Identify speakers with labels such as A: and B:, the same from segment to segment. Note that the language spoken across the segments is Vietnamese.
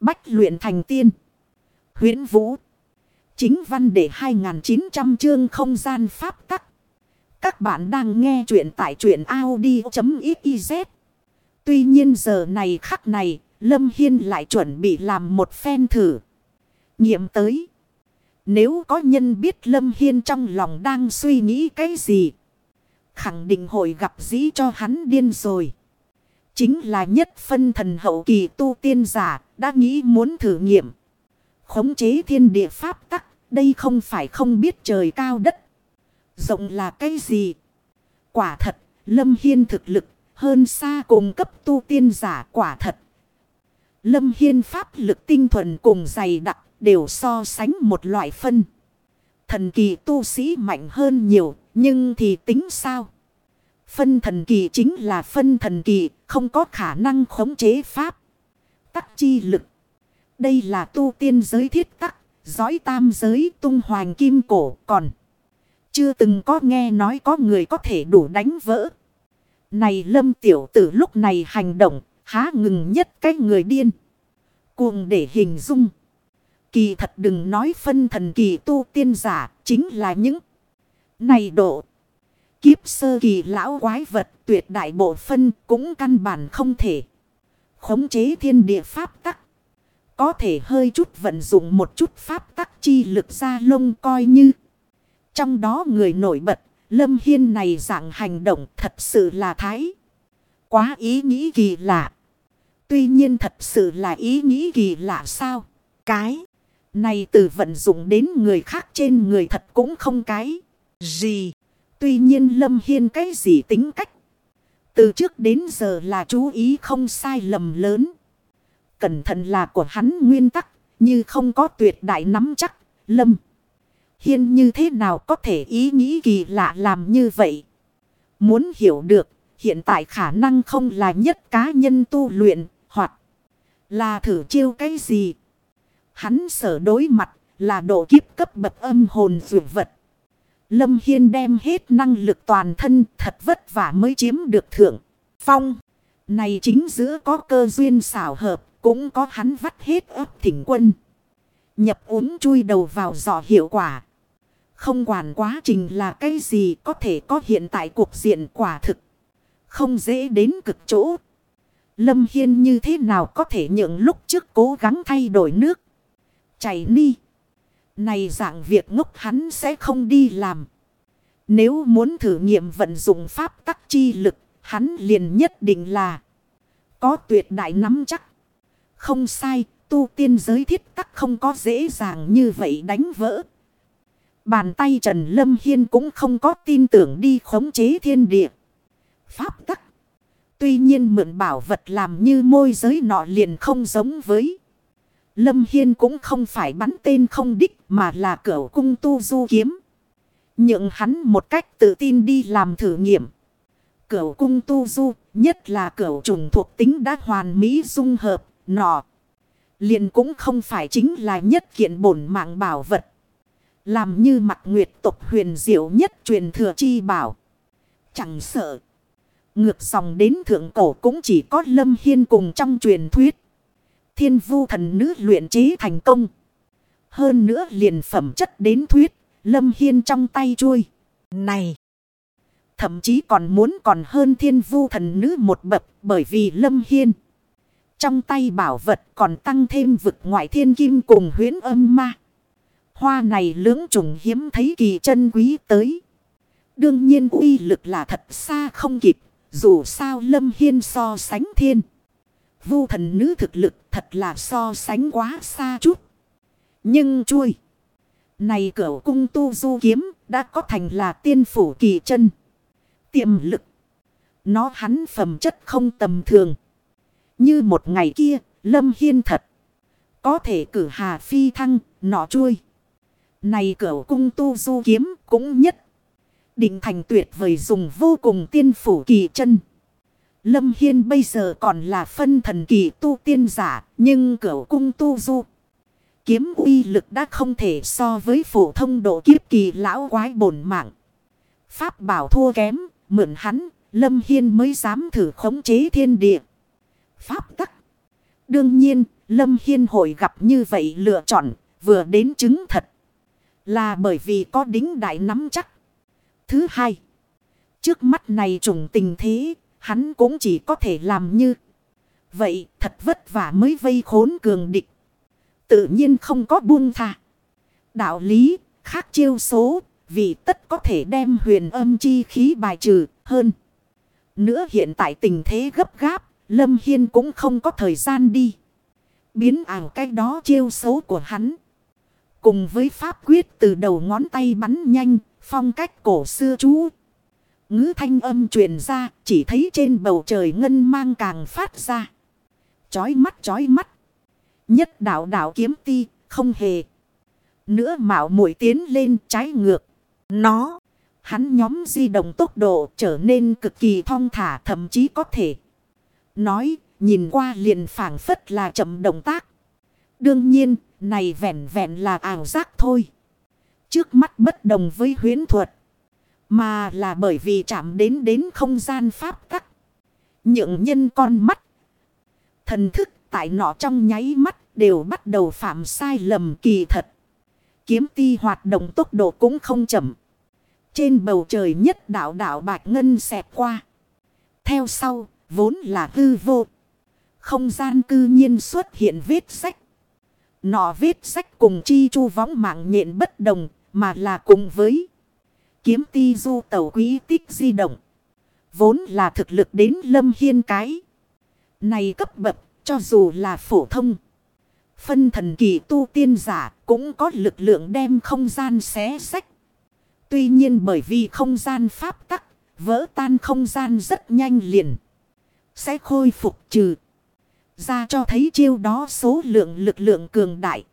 A: Bách luyện thành tiên. huyễn Vũ. Chính văn để 2.900 chương không gian pháp tắc. Các bạn đang nghe truyện tại truyện Audi.xyz. Tuy nhiên giờ này khắc này, Lâm Hiên lại chuẩn bị làm một phen thử. Nghiệm tới. Nếu có nhân biết Lâm Hiên trong lòng đang suy nghĩ cái gì. Khẳng định hội gặp dĩ cho hắn điên rồi. Chính là nhất phân thần hậu kỳ tu tiên giả đã nghĩ muốn thử nghiệm. Khống chế thiên địa pháp tắc. Đây không phải không biết trời cao đất. Rộng là cái gì? Quả thật, Lâm Hiên thực lực hơn xa cùng cấp tu tiên giả quả thật. Lâm Hiên pháp lực tinh thuần cùng dày đặc đều so sánh một loại phân. Thần kỳ tu sĩ mạnh hơn nhiều, nhưng thì tính sao? Phân thần kỳ chính là phân thần kỳ, không có khả năng khống chế pháp. Tắc chi lực. Đây là tu tiên giới thiết tắc, giói tam giới tung hoàng kim cổ còn. Chưa từng có nghe nói có người có thể đủ đánh vỡ. Này lâm tiểu tử lúc này hành động, há ngừng nhất cái người điên. Cuồng để hình dung. Kỳ thật đừng nói phân thần kỳ tu tiên giả, chính là những này độ. Kiếp sơ kỳ lão quái vật tuyệt đại bộ phân cũng căn bản không thể. Khống chế thiên địa pháp tắc. Có thể hơi chút vận dụng một chút pháp tắc chi lực ra lông coi như. Trong đó người nổi bật, Lâm Hiên này dạng hành động thật sự là thái. Quá ý nghĩ kỳ lạ. Tuy nhiên thật sự là ý nghĩ kỳ lạ sao? Cái này từ vận dụng đến người khác trên người thật cũng không cái gì. Tuy nhiên Lâm Hiên cái gì tính cách. Từ trước đến giờ là chú ý không sai lầm lớn. Cẩn thận là của hắn nguyên tắc. Như không có tuyệt đại nắm chắc. Lâm Hiên như thế nào có thể ý nghĩ kỳ lạ làm như vậy. Muốn hiểu được. Hiện tại khả năng không là nhất cá nhân tu luyện. Hoặc là thử chiêu cái gì. Hắn sở đối mặt là độ kiếp cấp bậc âm hồn dụ vật. Lâm Hiên đem hết năng lực toàn thân thật vất vả mới chiếm được thượng. Phong. Này chính giữa có cơ duyên xảo hợp. Cũng có hắn vắt hết ấp thỉnh quân. Nhập uống chui đầu vào giỏ hiệu quả. Không quản quá trình là cái gì có thể có hiện tại cuộc diện quả thực. Không dễ đến cực chỗ. Lâm Hiên như thế nào có thể nhượng lúc trước cố gắng thay đổi nước. Chảy ni. Này dạng việc ngốc hắn sẽ không đi làm. Nếu muốn thử nghiệm vận dụng pháp tắc chi lực, hắn liền nhất định là có tuyệt đại nắm chắc. Không sai, tu tiên giới thiết tắc không có dễ dàng như vậy đánh vỡ. Bàn tay Trần Lâm Hiên cũng không có tin tưởng đi khống chế thiên địa. Pháp tắc. Tuy nhiên mượn bảo vật làm như môi giới nọ liền không giống với. Lâm Hiên cũng không phải bắn tên không đích mà là cửa cung tu du kiếm. Nhượng hắn một cách tự tin đi làm thử nghiệm. Cửa cung tu du, nhất là cửa trùng thuộc tính đã hoàn mỹ dung hợp, nọ. Liền cũng không phải chính là nhất kiện bổn mạng bảo vật. Làm như mặt nguyệt tộc huyền diệu nhất truyền thừa chi bảo. Chẳng sợ. Ngược dòng đến thượng cổ cũng chỉ có lâm hiên cùng trong truyền thuyết. Thiên vu thần nữ luyện chế thành công. Hơn nữa liền phẩm chất đến thuyết. Lâm hiên trong tay chui. Này. Thậm chí còn muốn còn hơn thiên vu thần nữ một bậc bởi vì lâm hiên. Trong tay bảo vật còn tăng thêm vực ngoại thiên kim cùng huyến âm ma. Hoa này lưỡng trùng hiếm thấy kỳ chân quý tới. Đương nhiên uy lực là thật xa không kịp. Dù sao lâm hiên so sánh thiên. Vu thần nữ thực lực thật là so sánh quá xa chút. Nhưng chui. Này cửu cung tu du kiếm đã có thành là tiên phủ kỳ chân. Tiềm lực. Nó hắn phẩm chất không tầm thường. Như một ngày kia, Lâm Hiên thật. Có thể cử hà phi thăng, nọ chui. Này cửu cung tu du kiếm cũng nhất. Định thành tuyệt vời dùng vô cùng tiên phủ kỳ chân. Lâm Hiên bây giờ còn là phân thần kỳ tu tiên giả, nhưng cửu cung tu du. Kiếm uy lực đã không thể so với phổ thông độ kiếp kỳ lão quái bổn mạng. Pháp bảo thua kém, mượn hắn, Lâm Hiên mới dám thử khống chế thiên địa. Pháp tắc. Đương nhiên, Lâm Hiên hội gặp như vậy lựa chọn, vừa đến chứng thật. Là bởi vì có đính đại nắm chắc. Thứ hai, trước mắt này trùng tình thế, hắn cũng chỉ có thể làm như. Vậy thật vất vả mới vây khốn cường địch. Tự nhiên không có buông thả. Đạo lý, khác chiêu số, vì tất có thể đem huyền âm chi khí bài trừ hơn. Nữa hiện tại tình thế gấp gáp, Lâm Hiên cũng không có thời gian đi. Biến ảo cái đó chiêu xấu của hắn. Cùng với pháp quyết từ đầu ngón tay bắn nhanh, phong cách cổ xưa chú. Ngữ thanh âm truyền ra, chỉ thấy trên bầu trời ngân mang càng phát ra. Chói mắt chói mắt. Nhất đạo đạo kiếm ti, không hề. Nữa mạo mũi tiến lên trái ngược. Nó, hắn nhóm di động tốc độ trở nên cực kỳ thong thả thậm chí có thể. Nói, nhìn qua liền phảng phất là chậm động tác. Đương nhiên, này vẹn vẹn là ảo giác thôi. Trước mắt bất đồng với huyến thuật. Mà là bởi vì chạm đến đến không gian pháp tắc. Những nhân con mắt. Thần thức tại nọ trong nháy mắt đều bắt đầu phạm sai lầm kỳ thật. Kiếm ti hoạt động tốc độ cũng không chậm. Trên bầu trời nhất đảo đảo bạch ngân xẹp qua. Theo sau, vốn là hư vô. Không gian cư nhiên xuất hiện vết sách. Nọ vết sách cùng chi chu võng mạng nhện bất đồng, mà là cùng với kiếm ti du tàu quý tích di động. Vốn là thực lực đến lâm hiên cái. Này cấp bậc, cho dù là phổ thông. Phân thần kỳ tu tiên giả cũng có lực lượng đem không gian xé sách. Tuy nhiên bởi vì không gian pháp tắc, vỡ tan không gian rất nhanh liền. Sẽ khôi phục trừ. Ra cho thấy chiêu đó số lượng lực lượng cường đại.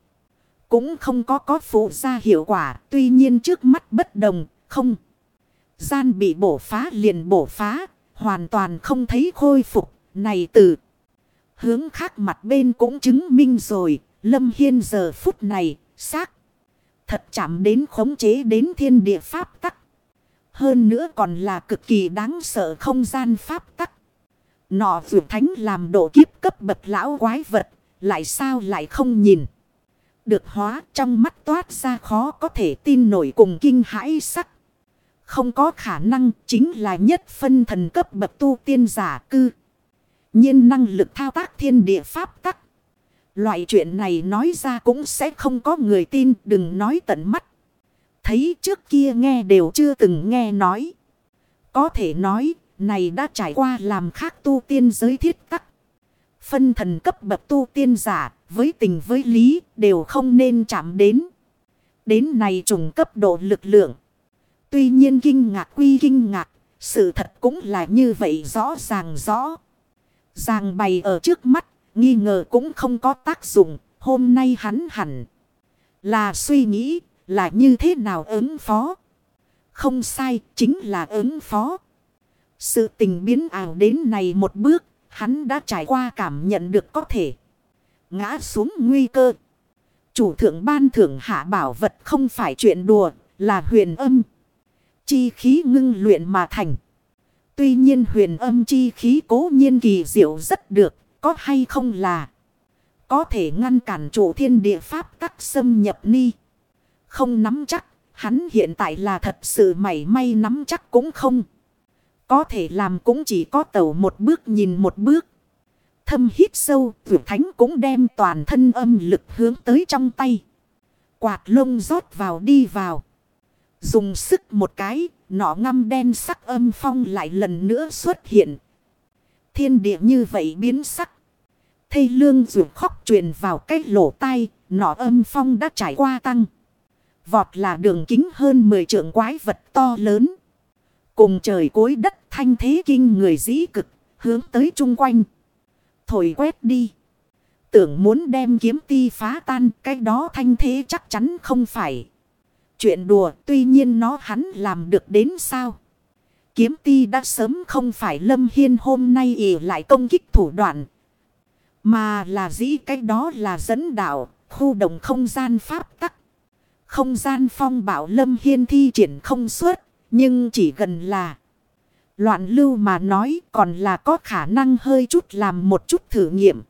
A: Cũng không có có phụ ra hiệu quả. Tuy nhiên trước mắt bất đồng, không. Gian bị bổ phá liền bổ phá. Hoàn toàn không thấy khôi phục. Này từ hướng khác mặt bên cũng chứng minh rồi. Lâm Hiên giờ phút này, xác. Thật chạm đến khống chế đến thiên địa pháp tắc. Hơn nữa còn là cực kỳ đáng sợ không gian pháp tắc. Nọ vượt thánh làm độ kiếp cấp bậc lão quái vật. Lại sao lại không nhìn. Được hóa trong mắt toát ra khó có thể tin nổi cùng kinh hãi sắc. Không có khả năng chính là nhất phân thần cấp bậc tu tiên giả cư. nhiên năng lực thao tác thiên địa pháp tắc. Loại chuyện này nói ra cũng sẽ không có người tin, đừng nói tận mắt. Thấy trước kia nghe đều chưa từng nghe nói. Có thể nói, này đã trải qua làm khác tu tiên giới thiết tắc. Phân thần cấp bậc tu tiên giả, với tình với lý, đều không nên chạm đến. Đến này trùng cấp độ lực lượng. Tuy nhiên kinh ngạc quy kinh ngạc, sự thật cũng là như vậy rõ ràng rõ. Ràng bày ở trước mắt nghi ngờ cũng không có tác dụng, hôm nay hắn hẳn là suy nghĩ là như thế nào ứng phó. Không sai, chính là ứng phó. Sự tình biến ảo đến này một bước, hắn đã trải qua cảm nhận được có thể ngã xuống nguy cơ. Chủ thượng ban thưởng hạ bảo vật không phải chuyện đùa, là huyền âm. Chi khí ngưng luyện mà thành. Tuy nhiên huyền âm chi khí cố nhiên kỳ diệu rất được, có hay không là có thể ngăn cản chủ thiên địa pháp các xâm nhập ni. Không nắm chắc, hắn hiện tại là thật sự mảy may nắm chắc cũng không. Có thể làm cũng chỉ có tẩu một bước nhìn một bước. Thâm hít sâu, vượt thánh cũng đem toàn thân âm lực hướng tới trong tay. Quạt lông rót vào đi vào. Dùng sức một cái, nọ ngăm đen sắc âm phong lại lần nữa xuất hiện. Thiên địa như vậy biến sắc. Thây lương dù khóc truyền vào cái lỗ tai, nọ âm phong đã trải qua tăng. Vọt là đường kính hơn 10 trượng quái vật to lớn. Cùng trời cối đất thanh thế kinh người dĩ cực, hướng tới chung quanh. Thổi quét đi. Tưởng muốn đem kiếm ti phá tan, cái đó thanh thế chắc chắn không phải. Chuyện đùa, tuy nhiên nó hắn làm được đến sao? Kiếm ti đã sớm không phải lâm hiên hôm nay ỉ lại công kích thủ đoạn. Mà là dĩ cái đó là dẫn đạo, khu động không gian pháp tắc. Không gian phong bảo lâm hiên thi triển không suốt, nhưng chỉ gần là loạn lưu mà nói còn là có khả năng hơi chút làm một chút thử nghiệm.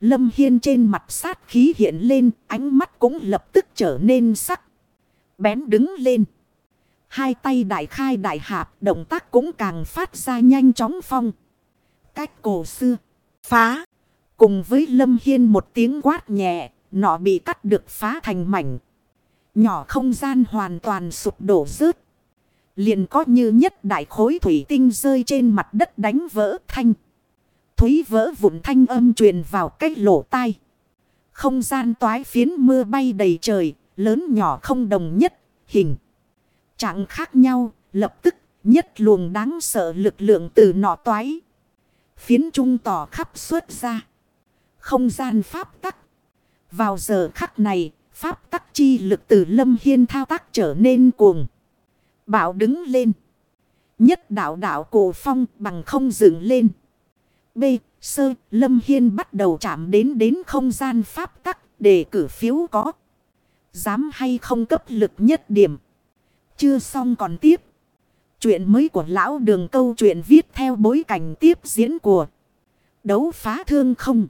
A: Lâm Hiên trên mặt sát khí hiện lên, ánh mắt cũng lập tức trở nên sắc. Bén đứng lên. Hai tay đại khai đại hạp, động tác cũng càng phát ra nhanh chóng phong. Cách cổ xưa, phá. Cùng với Lâm Hiên một tiếng quát nhẹ, nọ bị cắt được phá thành mảnh. Nhỏ không gian hoàn toàn sụp đổ rớt. Liền có như nhất đại khối thủy tinh rơi trên mặt đất đánh vỡ thanh. Thúy vỡ vụn thanh âm truyền vào cái lỗ tai. Không gian toái phiến mưa bay đầy trời, lớn nhỏ không đồng nhất, hình. Trạng khác nhau, lập tức nhất luồng đáng sợ lực lượng từ nọ toái. Phiến trung tỏ khắp xuất ra. Không gian pháp tắc. Vào giờ khắc này, pháp tắc chi lực từ lâm hiên thao tác trở nên cuồng. Bảo đứng lên. Nhất đạo đạo cổ phong bằng không dựng lên. B. Sơ, Lâm Hiên bắt đầu chạm đến đến không gian pháp tắc để cử phiếu có. Dám hay không cấp lực nhất điểm. Chưa xong còn tiếp. Chuyện mới của lão đường câu chuyện viết theo bối cảnh tiếp diễn của đấu phá thương không.